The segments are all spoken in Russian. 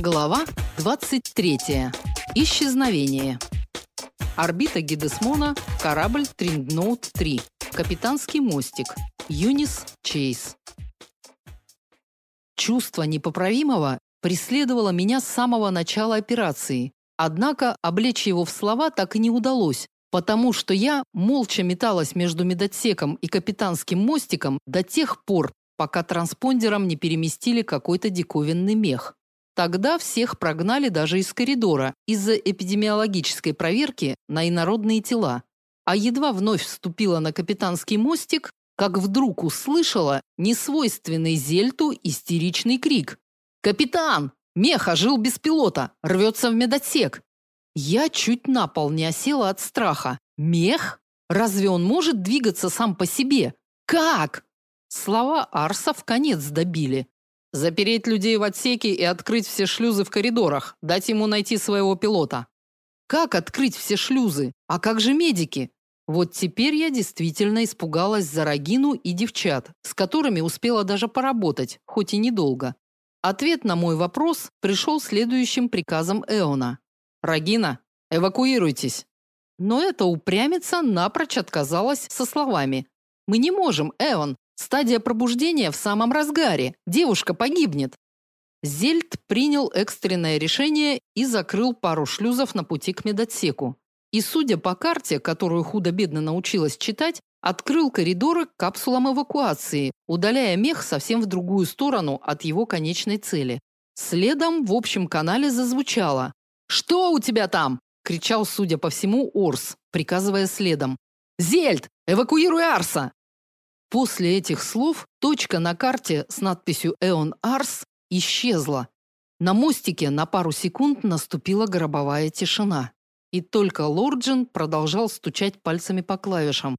Глава 23. Исчезновение. Орбита Гидесмона, корабль Триндноут 3. Капитанский мостик. Юнис Чейз. Чувство непоправимого преследовало меня с самого начала операции. Однако облечь его в слова так и не удалось, потому что я молча металась между медотсеком и капитанским мостиком до тех пор, пока транспондером не переместили какой-то диковинный мех. Тогда всех прогнали даже из коридора из-за эпидемиологической проверки на инородные тела. А едва вновь вступила на капитанский мостик, как вдруг услышала несвойственный Зельту истеричный крик. «Капитан! Меха жил без пилота! Рвется в медотсек!» Я чуть на пол не осела от страха. Мех? Разве он может двигаться сам по себе? Как? Слова Арса в конец добили. Запереть людей в отсеке и открыть все шлюзы в коридорах, дать ему найти своего пилота. Как открыть все шлюзы? А как же медики? Вот теперь я действительно испугалась за Рагину и девчат, с которыми успела даже поработать, хоть и недолго. Ответ на мой вопрос пришел следующим приказом Эона. Рагина, эвакуируйтесь. Но эта упрямица напрочь отказалась со словами: "Мы не можем, Эон. Стадия пробуждения в самом разгаре. Девушка погибнет". Зельд принял экстренное решение и закрыл пару шлюзов на пути к медотсеку. И, судя по карте, которую худо-бедно научилась читать, открыл коридоры к капсулам эвакуации, удаляя мех совсем в другую сторону от его конечной цели. Следом в общем канале зазвучало: «Что у тебя там?» – кричал, судя по всему, Орс, приказывая следом. «Зельд! Эвакуируй Арса!» После этих слов точка на карте с надписью «Эон Арс» исчезла. На мостике на пару секунд наступила гробовая тишина. И только Лорджин продолжал стучать пальцами по клавишам.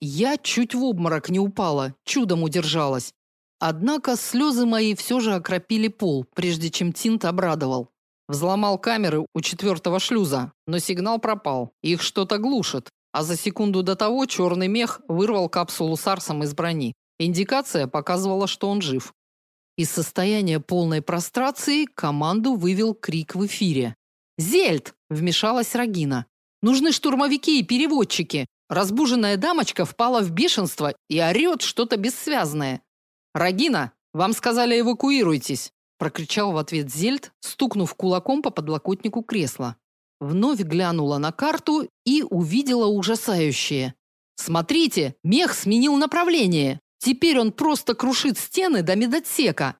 Я чуть в обморок не упала, чудом удержалась. Однако слезы мои все же окропили пол, прежде чем Тинт обрадовал. Взломал камеры у четвертого шлюза, но сигнал пропал. Их что-то глушит. А за секунду до того черный мех вырвал капсулу с Арсом из брони. Индикация показывала, что он жив. Из состояния полной прострации команду вывел крик в эфире. «Зельд!» – вмешалась Рагина. «Нужны штурмовики и переводчики!» Разбуженная дамочка впала в бешенство и орет что-то бессвязное. «Рагина, вам сказали эвакуируйтесь!» прокричал в ответ Зельд, стукнув кулаком по подлокотнику кресла. Вновь глянула на карту и увидела ужасающее. Смотрите, мех сменил направление. Теперь он просто крушит стены до медотсека.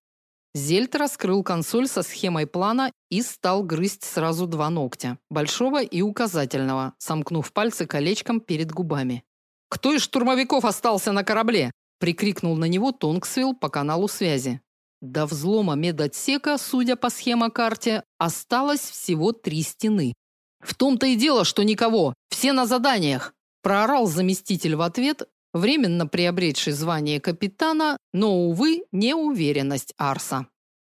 Зельд раскрыл консоль со схемой плана и стал грызть сразу два ногтя, большого и указательного, сомкнув пальцы колечком перед губами. Кто из штурмовиков остался на корабле? прикрикнул на него Тонгсвилл по каналу связи. До взлома медотсека, судя по схемокарте, осталось всего три стены. В том-то и дело, что никого. Все на заданиях, проорал заместитель в ответ, временно приобретший звание капитана, но увы, неуверенность Арса.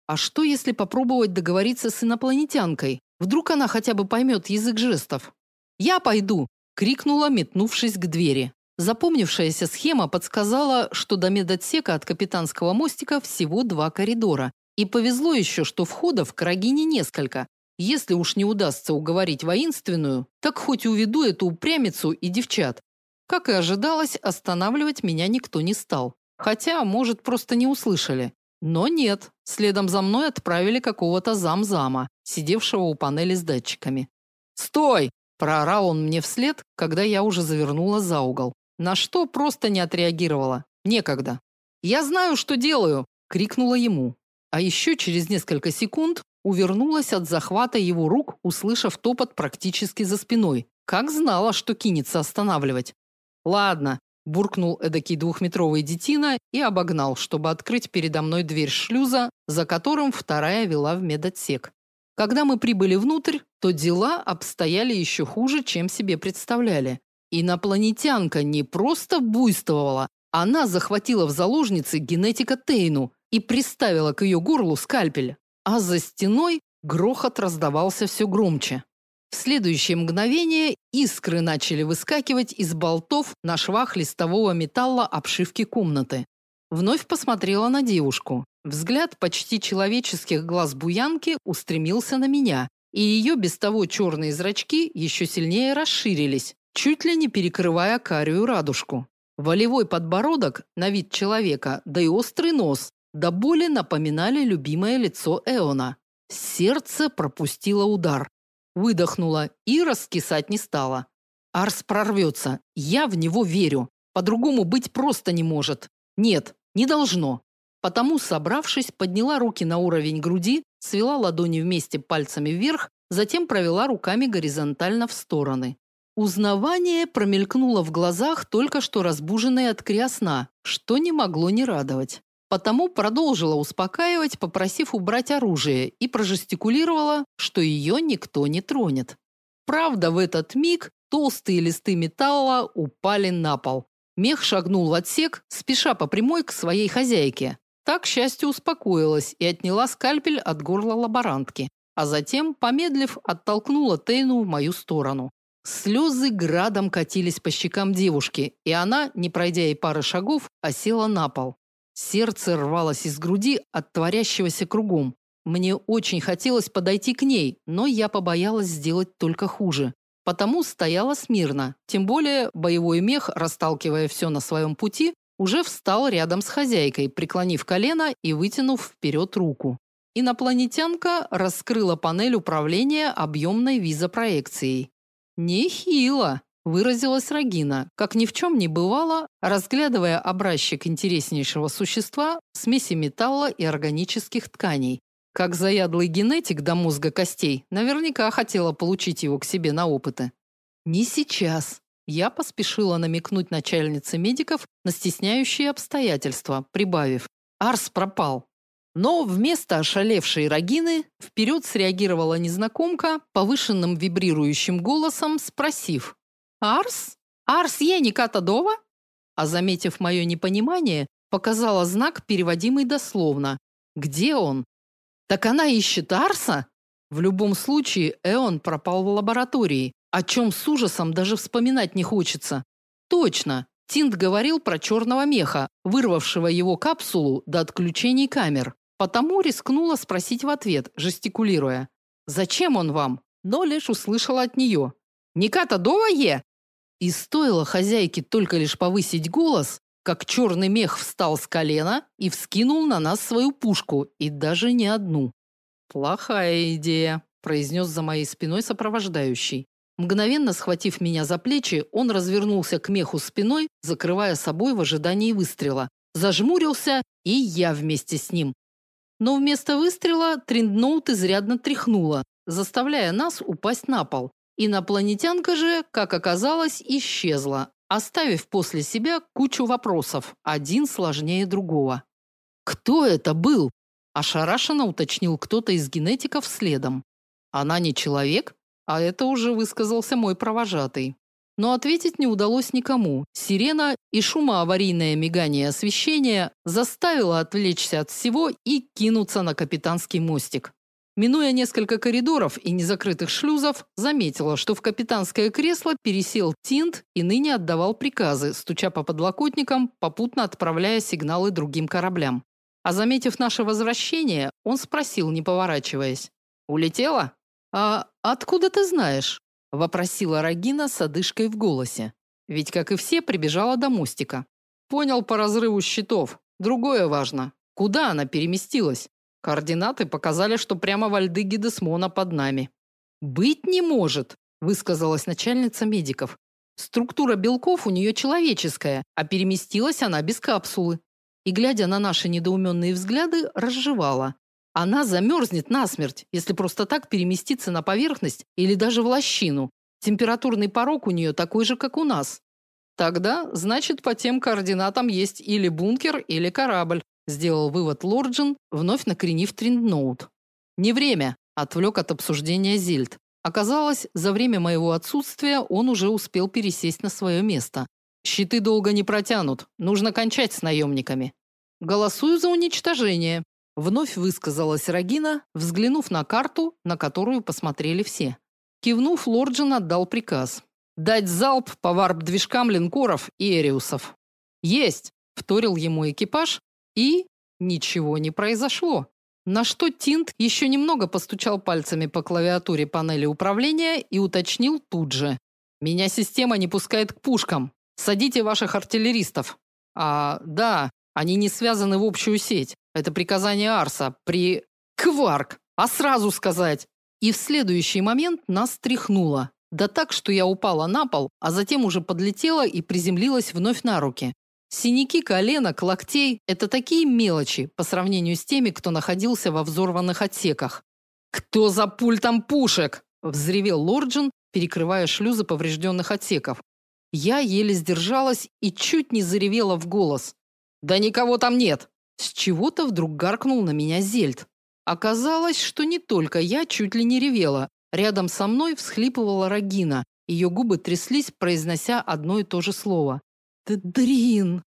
А что если попробовать договориться с инопланетянкой? Вдруг она хотя бы поймет язык жестов. Я пойду, крикнула, метнувшись к двери. Запомнившаяся схема подсказала, что до медотсека от капитанского мостика всего два коридора. И повезло еще, что входов к Рогине несколько. Если уж не удастся уговорить воинственную, так хоть уведу эту упрямицу и девчат. Как и ожидалось, останавливать меня никто не стал. Хотя, может, просто не услышали. Но нет, следом за мной отправили какого-то замзама, сидевшего у панели с датчиками. "Стой!" проорал он мне вслед, когда я уже завернула за угол. На что просто не отреагировала. Некогда. Я знаю, что делаю, крикнула ему. А еще через несколько секунд увернулась от захвата его рук, услышав топот практически за спиной. Как знала, что кинется останавливать. Ладно, буркнул эдакий двухметровый детина и обогнал, чтобы открыть передо мной дверь шлюза, за которым вторая вела в медотсек. Когда мы прибыли внутрь, то дела обстояли еще хуже, чем себе представляли. Инопланетянка не просто буйствовала, она захватила в заложницы генетика Тейну и приставила к ее горлу скальпель. А за стеной грохот раздавался все громче. В следующее мгновение искры начали выскакивать из болтов на швах листового металла обшивки комнаты. Вновь посмотрела на девушку. Взгляд почти человеческих глаз буянки устремился на меня, и ее без того черные зрачки еще сильнее расширились, чуть ли не перекрывая карию радужку. Волевой подбородок на вид человека, да и острый нос, до боли напоминали любимое лицо Эона. Сердце пропустило удар. Выдохнула и раскисать не стала. Арс прорвется. Я в него верю. По-другому быть просто не может. Нет, не должно. Потому, собравшись, подняла руки на уровень груди, свела ладони вместе пальцами вверх, затем провела руками горизонтально в стороны. Узнавание промелькнуло в глазах только что разбуженной от крясна, что не могло не радовать. Потому продолжила успокаивать, попросив убрать оружие, и прожестикулировала, что ее никто не тронет. Правда, в этот миг толстые листы металла упали на пол. Мех шагнул в отсек, спеша по прямой к своей хозяйке. Так, к счастью, успокоилась и отняла скальпель от горла лаборантки, а затем, помедлив, оттолкнула Тейну в мою сторону. Слезы градом катились по щекам девушки, и она, не пройдя и пары шагов, осела на пол. Сердце рвалось из груди от творящегося кругом. Мне очень хотелось подойти к ней, но я побоялась сделать только хуже. Потому стояла смирно. Тем более боевой мех, расталкивая все на своем пути, уже встал рядом с хозяйкой, преклонив колено и вытянув вперед руку. Инопланетянка раскрыла панель управления объемной визопроекцией. Нехило, выразилась Рагина, как ни в чем не бывало, разглядывая образчик интереснейшего существа, смеси металла и органических тканей. Как заядлый генетик до мозга костей, наверняка хотела получить его к себе на опыты. Не сейчас. Я поспешила намекнуть начальнице медиков на стесняющие обстоятельства, прибавив: "Арс пропал". Но вместо ошалевшей Рагины вперед среагировала незнакомка повышенным вибрирующим голосом, спросив: Арс? Арс Еникатадова? А заметив мое непонимание, показала знак, переводимый дословно. Где он? Так она ищет Арса? В любом случае, Эон пропал в лаборатории, о чем с ужасом даже вспоминать не хочется. Точно, Тинт говорил про черного меха, вырвавшего его капсулу до отключений камер. Потому рискнула спросить в ответ, жестикулируя: "Зачем он вам?" Но лишь услышала от нее. "Никата Довае? И стоило хозяйке только лишь повысить голос, как черный мех встал с колена и вскинул на нас свою пушку, и даже не одну. Плохая идея, произнес за моей спиной сопровождающий. Мгновенно схватив меня за плечи, он развернулся к меху спиной, закрывая собой в ожидании выстрела. Зажмурился, и я вместе с ним. Но вместо выстрела Триндноут изрядно тряхнуло, заставляя нас упасть на пол. Инопланетянка же, как оказалось, исчезла, оставив после себя кучу вопросов, один сложнее другого. Кто это был? ошарашенно уточнил кто-то из генетиков следом. Она не человек, а это уже высказался мой провожатый. Но ответить не удалось никому. Сирена и шумоаварийное мигание освещения заставило отвлечься от всего и кинуться на капитанский мостик. Минуя несколько коридоров и незакрытых шлюзов, заметила, что в капитанское кресло пересел Тинт и ныне отдавал приказы, стуча по подлокотникам, попутно отправляя сигналы другим кораблям. А заметив наше возвращение, он спросил, не поворачиваясь: "Улетела? А откуда ты знаешь?" вопросила Рагина с одышкой в голосе. Ведь как и все, прибежала до мостика. Понял по разрыву щитов. Другое важно. Куда она переместилась? Координаты показали, что прямо во льды Гидесмона под нами. Быть не может, высказалась начальница медиков. Структура белков у нее человеческая, а переместилась она без капсулы. И глядя на наши недоуменные взгляды, разжевала. Она замерзнет насмерть, если просто так переместиться на поверхность или даже в лощину. Температурный порог у нее такой же, как у нас. Тогда, значит, по тем координатам есть или бункер, или корабль, сделал вывод Лорджин, вновь накренив Триндноут. Не время, отвлек от обсуждения Зильд. Оказалось, за время моего отсутствия он уже успел пересесть на свое место. Щиты долго не протянут, нужно кончать с наемниками. Голосую за уничтожение, вновь высказалась Рагина, взглянув на карту, на которую посмотрели все. Кивнув, Лорджин отдал приказ: дать залп по варп-движкам линкоров и эриусов. Есть. вторил ему экипаж, и ничего не произошло. На что Тинт еще немного постучал пальцами по клавиатуре панели управления и уточнил тут же: "Меня система не пускает к пушкам. Садите ваших артиллеристов". А, да, они не связаны в общую сеть. Это приказание Арса при Кварк. А сразу сказать. И в следующий момент нас тряхнуло. Да так, что я упала на пол, а затем уже подлетела и приземлилась вновь на руки. Синяки коленок, локтей это такие мелочи по сравнению с теми, кто находился во взорванных отсеках. Кто за пультом пушек? взревел Лорджин, перекрывая шлюзы поврежденных отсеков. Я еле сдержалась и чуть не заревела в голос. Да никого там нет. С чего-то вдруг гаркнул на меня Зельд. Оказалось, что не только я чуть ли не ревела. Рядом со мной всхлипывала Рагина. Ее губы тряслись, произнося одно и то же слово. «Дрин!»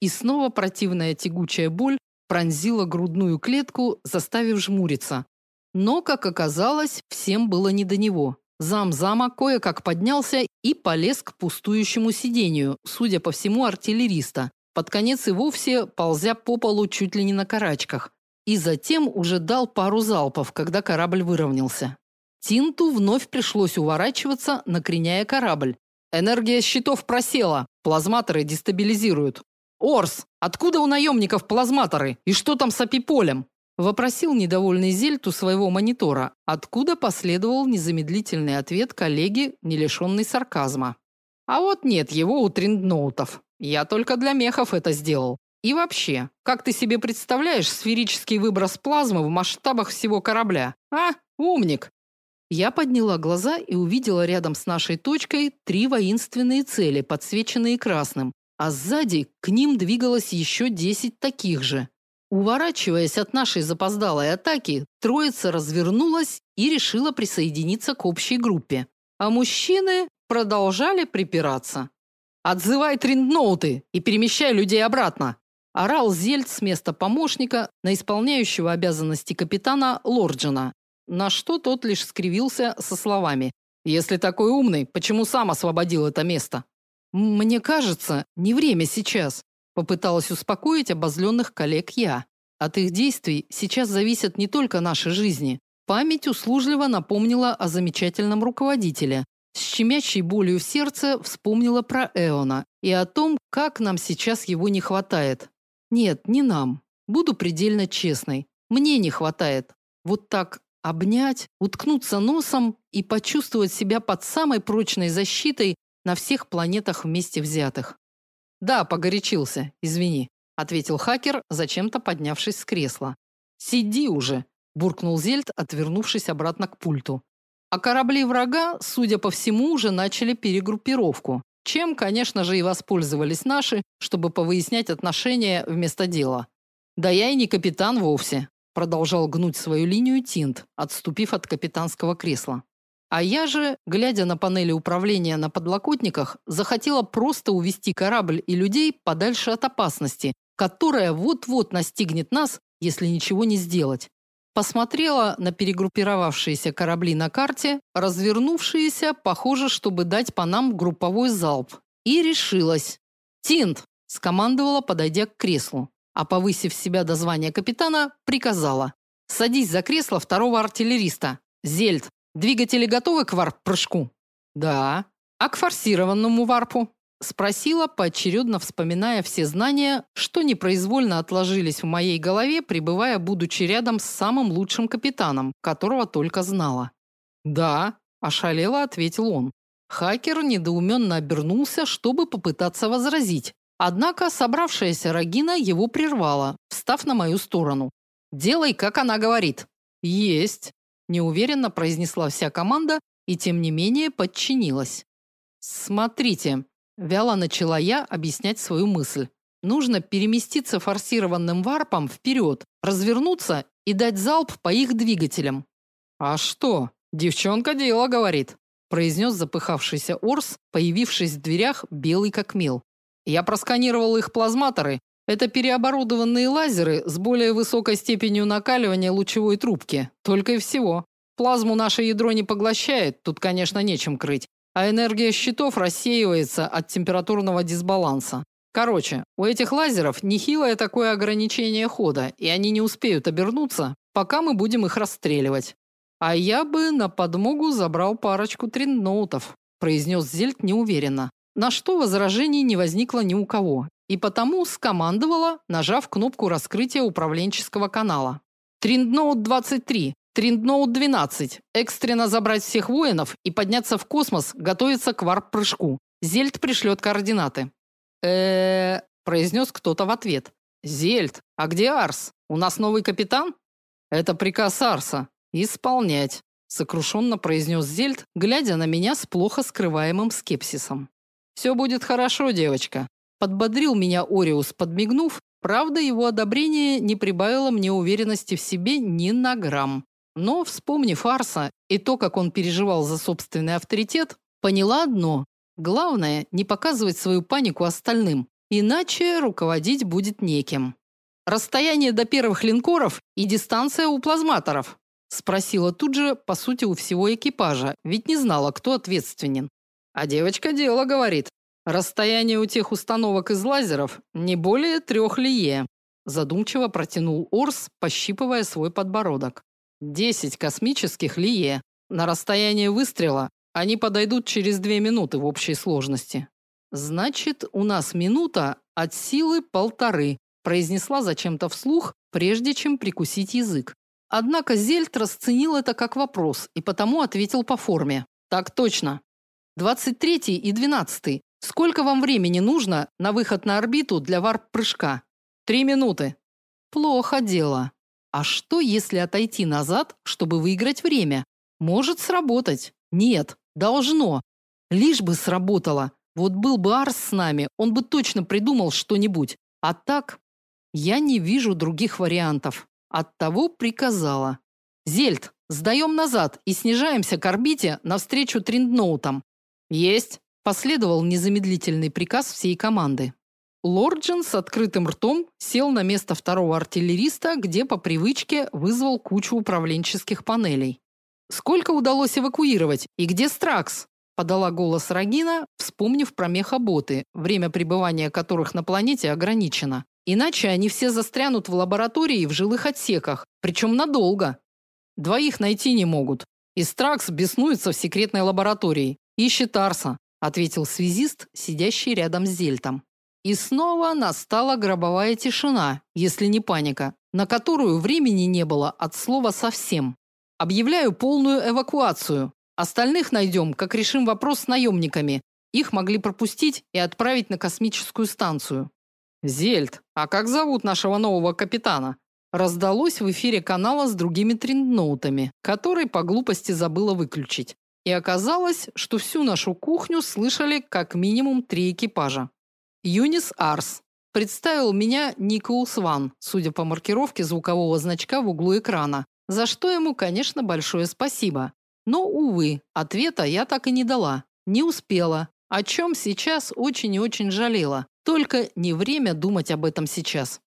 И снова противная тягучая боль пронзила грудную клетку, заставив жмуриться. Но, как оказалось, всем было не до него. Зам зама кое-как поднялся и полез к пустующему сидению, судя по всему, артиллериста. Под конец и вовсе ползя по полу чуть ли не на карачках. И затем уже дал пару залпов, когда корабль выровнялся. Тинту вновь пришлось уворачиваться, накреняя корабль. Энергия щитов просела, плазматоры дестабилизируют. Орс, откуда у наемников плазматоры? И что там с апиполем? вопросил недовольный Зельт у своего монитора, откуда последовал незамедлительный ответ коллеги, не лишенный сарказма. А вот нет его у триндноутов. Я только для мехов это сделал. И вообще, как ты себе представляешь сферический выброс плазмы в масштабах всего корабля? А? Умник. Я подняла глаза и увидела рядом с нашей точкой три воинственные цели, подсвеченные красным, а сзади к ним двигалось еще десять таких же. Уворачиваясь от нашей запоздалой атаки, троица развернулась и решила присоединиться к общей группе. А мужчины продолжали припираться. «Отзывай триндноуты и перемещай людей обратно!» орал Зельд с места помощника на исполняющего обязанности капитана Лорджина, на что тот лишь скривился со словами: "Если такой умный, почему сам освободил это место?" "Мне кажется, не время сейчас", Попыталась успокоить обозленных коллег я. От их действий сейчас зависят не только наши жизни. Память услужливо напомнила о замечательном руководителе. С щемящей болью в сердце вспомнила про Эона и о том, как нам сейчас его не хватает. Нет, не нам. Буду предельно честной. Мне не хватает. Вот так обнять, уткнуться носом и почувствовать себя под самой прочной защитой на всех планетах вместе взятых. Да, погорячился. Извини, ответил хакер, зачем-то поднявшись с кресла. Сиди уже, буркнул Зельд, отвернувшись обратно к пульту. А корабли врага, судя по всему, уже начали перегруппировку, чем, конечно же, и воспользовались наши, чтобы повыяснять отношения вместо дела. Да я и не капитан вовсе, продолжал гнуть свою линию Тинт, отступив от капитанского кресла. А я же, глядя на панели управления на подлокотниках, захотела просто увести корабль и людей подальше от опасности, которая вот-вот настигнет нас, если ничего не сделать. Посмотрела на перегруппировавшиеся корабли на карте, развернувшиеся, похоже, чтобы дать по нам групповой залп, и решилась. "Тинт", скомандовала, подойдя к креслу, а повысив себя до звания капитана, приказала: "Садись за кресло второго артиллериста. Зельд, Двигатели готовы к варп-прыжку? Да. А к форсированному варпу? Спросила, поочередно вспоминая все знания, что непроизвольно отложились в моей голове, пребывая, будучи рядом с самым лучшим капитаном, которого только знала. Да, ошалело ответил он. Хакер недоуменно обернулся, чтобы попытаться возразить. Однако собравшаяся Рагина его прервала, встав на мою сторону. Делай, как она говорит. Есть неуверенно произнесла вся команда и тем не менее подчинилась. Смотрите, вяло начала я объяснять свою мысль. Нужно переместиться форсированным варпом вперед, развернуться и дать залп по их двигателям. А что? Девчонка дело говорит, произнес запыхавшийся Орс, появившись в дверях белый как мел. Я просканировал их плазматоры это переоборудованные лазеры с более высокой степенью накаливания лучевой трубки. Только и всего. Плазму наше ядро не поглощает, тут, конечно, нечем крыть. А энергия щитов рассеивается от температурного дисбаланса. Короче, у этих лазеров нехилое такое ограничение хода, и они не успеют обернуться, пока мы будем их расстреливать. А я бы на подмогу забрал парочку тринноутов, произнес Зельд неуверенно. На что возражений не возникло ни у кого, и потому скомандовала, нажав кнопку раскрытия управленческого канала. Триндноут 23, Триндноут 12. Экстренно забрать всех воинов и подняться в космос, готовиться к варп-прыжку. Зельд пришлет координаты. э произнес кто-то в ответ. Зельд, а где Арс? У нас новый капитан? Это приказ Арса. Исполнять, сокрушенно произнес Зельд, глядя на меня с плохо скрываемым скепсисом. «Все будет хорошо, девочка, подбодрил меня Ориус, подмигнув. Правда, его одобрение не прибавило мне уверенности в себе ни на грамм. Но, вспомнив Арса и то, как он переживал за собственный авторитет, поняла одно: главное не показывать свою панику остальным, иначе руководить будет неким. Расстояние до первых линкоров и дистанция у плазматоров, спросила тут же, по сути, у всего экипажа, ведь не знала, кто ответственен. А девочка дело говорит. Расстояние у тех установок из лазеров не более трех лие, задумчиво протянул Орс, пощипывая свой подбородок. Десять космических лие. На расстояние выстрела они подойдут через две минуты в общей сложности. Значит, у нас минута от силы полторы, произнесла зачем-то вслух, прежде чем прикусить язык. Однако Зельт расценил это как вопрос и потому ответил по форме. Так точно. 23 и 12. Сколько вам времени нужно на выход на орбиту для варп-прыжка? Три минуты. Плохо дело. А что, если отойти назад, чтобы выиграть время? Может сработать. Нет, должно. Лишь бы сработало. Вот был бы Арс с нами, он бы точно придумал что-нибудь. А так я не вижу других вариантов. Оттого приказала: "Зельд, сдаем назад и снижаемся к орбите навстречу Триндноутам". Есть, последовал незамедлительный приказ всей команды. Лорджин с открытым ртом сел на место второго артиллериста, где по привычке вызвал кучу управленческих панелей. Сколько удалось эвакуировать и где Стракс? подала голос Рагина, вспомнив про мехаботы, время пребывания которых на планете ограничено. Иначе они все застрянут в лаборатории и в жилых отсеках, причем надолго. Двоих найти не могут. И Стракс беснуется в секретной лаборатории. Ищет Арса, ответил связист, сидящий рядом с Зельтом. И снова настала гробовая тишина, если не паника, на которую времени не было от слова совсем. Объявляю полную эвакуацию. Остальных найдем, как решим вопрос с наемниками. Их могли пропустить и отправить на космическую станцию. Зельд, а как зовут нашего нового капитана? Раздалось в эфире канала с другими триндноутами, который по глупости забыла выключить. И оказалось, что всю нашу кухню слышали как минимум три экипажа. Юнис Арс представил меня Николас Ван, судя по маркировке звукового значка в углу экрана, за что ему, конечно, большое спасибо. Но увы, ответа я так и не дала. Не успела, о чем сейчас очень и очень жалела. Только не время думать об этом сейчас.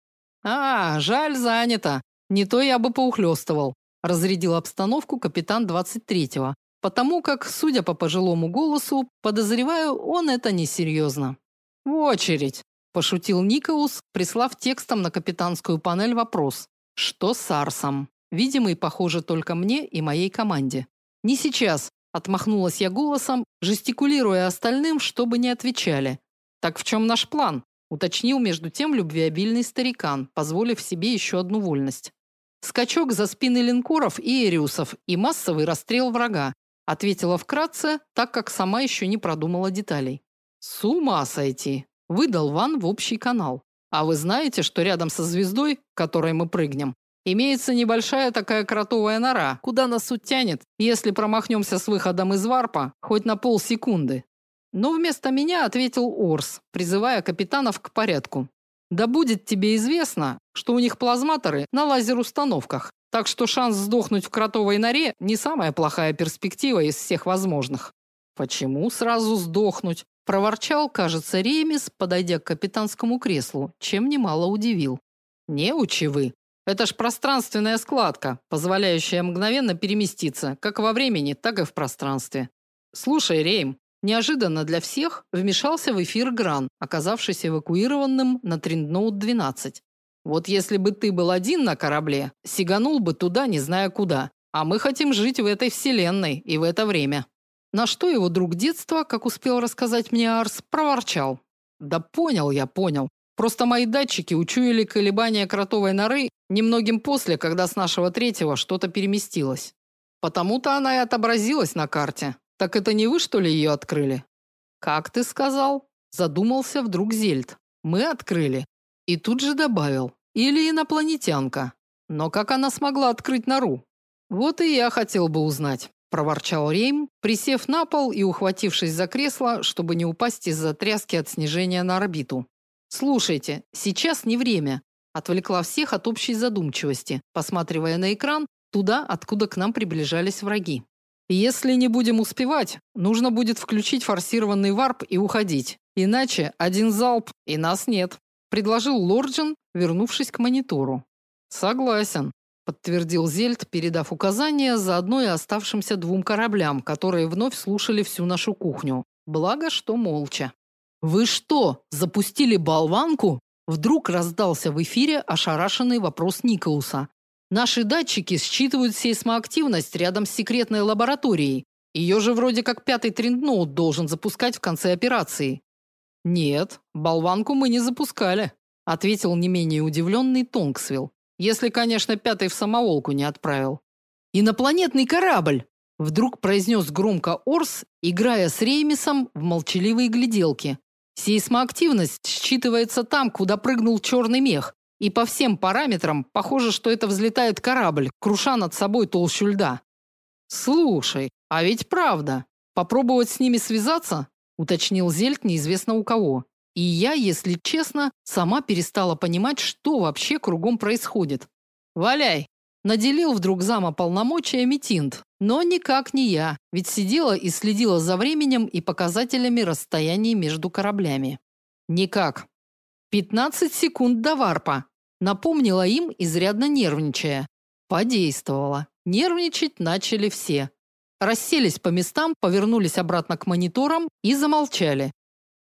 А, жаль, занято. Не то я бы поухлёстывал. Разрядил обстановку капитан 23-го, потому как, судя по пожилому голосу, подозреваю, он это несерьезно. В очередь, пошутил Никоус, прислав текстом на капитанскую панель вопрос: "Что с Арсом?" Видимый, похоже, только мне и моей команде. "Не сейчас", отмахнулась я голосом, жестикулируя остальным, чтобы не отвечали. Так в чем наш план? уточнил между тем любвеобильный старикан, позволив себе еще одну вольность. Скачок за спины линкоров и эриусов и массовый расстрел врага, ответила вкратце, так как сама еще не продумала деталей. С ума сойти, выдал Ван в общий канал. А вы знаете, что рядом со звездой, к которой мы прыгнем, имеется небольшая такая кротовая нора, куда нас утянет, если промахнемся с выходом из варпа хоть на полсекунды. Но вместо меня ответил Орс, призывая капитанов к порядку. Да будет тебе известно, что у них плазматоры на лазер-установках, так что шанс сдохнуть в кротовой норе не самая плохая перспектива из всех возможных. Почему сразу сдохнуть? проворчал, кажется, Ремис, подойдя к капитанскому креслу, чем немало удивил. Не учи вы. Это ж пространственная складка, позволяющая мгновенно переместиться, как во времени, так и в пространстве. Слушай, Рейм, Неожиданно для всех вмешался в эфир Гран, оказавшийся эвакуированным на Триндноут-12. Вот если бы ты был один на корабле, сиганул бы туда, не зная куда. А мы хотим жить в этой вселенной и в это время. На что его друг детства, как успел рассказать мне Арс, проворчал: "Да понял я, понял. Просто мои датчики учуяли колебания кротовой норы немногим после, когда с нашего третьего что-то переместилось. Потому-то она и отобразилась на карте. Так это не вы, что ли, ее открыли? Как ты сказал? Задумался вдруг Зельд. Мы открыли. И тут же добавил: или инопланетянка. Но как она смогла открыть нору? Вот и я хотел бы узнать, проворчал Рейм, присев на пол и ухватившись за кресло, чтобы не упасть из-за тряски от снижения на орбиту. Слушайте, сейчас не время, отвлекла всех от общей задумчивости, посматривая на экран туда, откуда к нам приближались враги. Если не будем успевать, нужно будет включить форсированный варп и уходить. Иначе один залп и нас нет, предложил Лорджин, вернувшись к монитору. Согласен, подтвердил Зельд, передав указания заодно и оставшимся двум кораблям, которые вновь слушали всю нашу кухню. Благо, что молча. Вы что, запустили болванку? Вдруг раздался в эфире ошарашенный вопрос Николуса. Наши датчики считывают сейсмоактивность рядом с секретной лабораторией. Ее же вроде как пятый трендноут должен запускать в конце операции. Нет, болванку мы не запускали, ответил не менее удивленный Тонксвилл. Если, конечно, пятый в самоволку не отправил. Инопланетный корабль, вдруг произнес громко Орс, играя с Реймисом в молчаливые гляделки. Сейсмоактивность считывается там, куда прыгнул черный мех. И по всем параметрам похоже, что это взлетает корабль, круша над собой толщу льда. Слушай, а ведь правда. Попробовать с ними связаться? Уточнил Зельт неизвестно у кого. И я, если честно, сама перестала понимать, что вообще кругом происходит. Валяй, наделил вдруг зама полномочиями Тинт, но никак не я, ведь сидела и следила за временем и показателями расстояний между кораблями. Никак, 15 секунд до варпа. Напомнила им, изрядно нервничая. Подействовала. Нервничать начали все. Расселись по местам, повернулись обратно к мониторам и замолчали.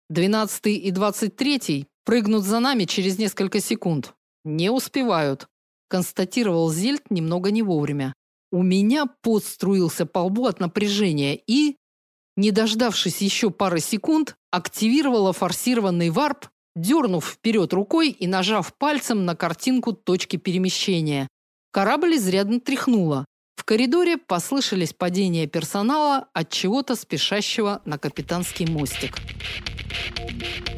12 и 23 прыгнут за нами через несколько секунд. Не успевают, констатировал Зельд немного не вовремя. У меня пот струился по лбу от напряжения и, не дождавшись еще пары секунд, активировала форсированный варп дернув вперед рукой и нажав пальцем на картинку точки перемещения. Корабль изрядно тряхнуло. В коридоре послышались падения персонала от чего-то спешащего на капитанский мостик. Thank you.